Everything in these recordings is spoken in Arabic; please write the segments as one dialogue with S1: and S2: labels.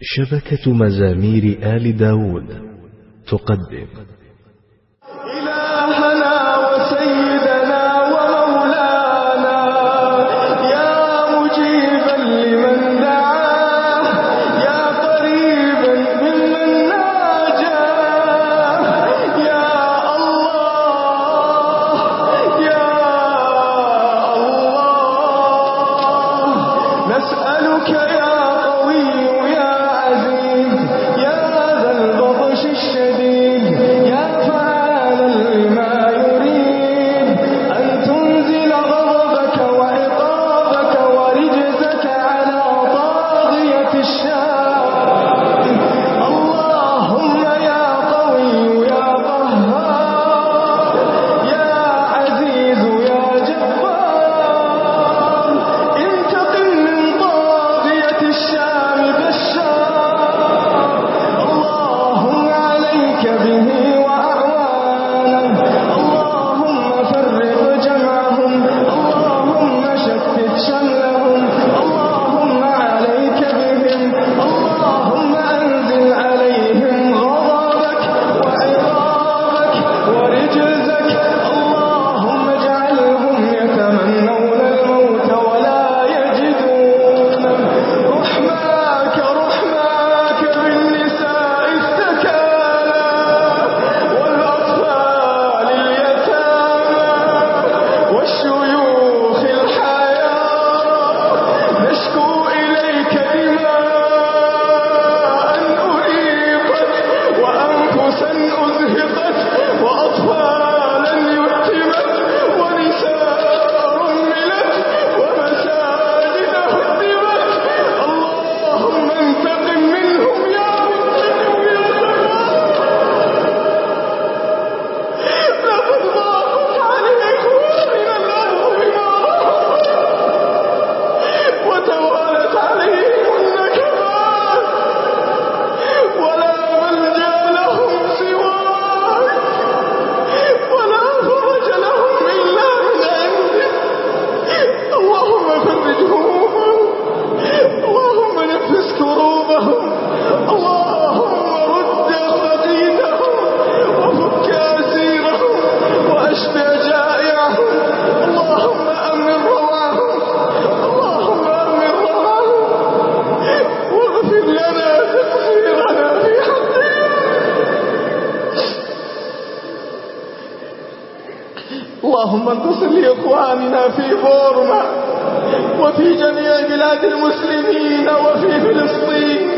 S1: شبكة مزامير آل داود تقدم.
S2: إلهنا وسيدنا ومولانا يا مجيبا لمن دعاه يا قريبا ممن ناجاه يا الله يا الله. نسألك يا قوي يا اللهم انتصر لإخواننا في بورما وفي جميع بلاد المسلمين وفي فلسطين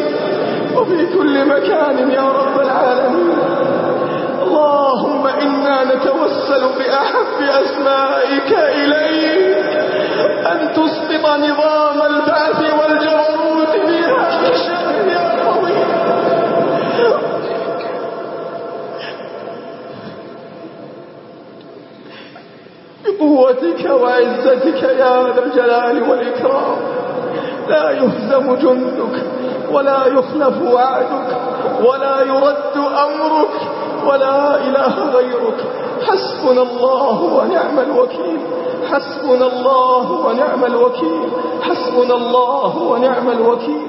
S2: وفي كل مكان يا رب العالمين. اللهم إنا نتوسل بأحب أسمائك إليك أن تسقط نظام البعث بقوتك وعزتك يا ذا الجلال والإكرام. لا يهزم جندك ولا يخلف وعدك ولا يرد أمرك ولا إله غيرك. حسبنا الله ونعم الوكيل. حسبنا الله ونعم الوكيل. حسبنا الله ونعم الوكيل.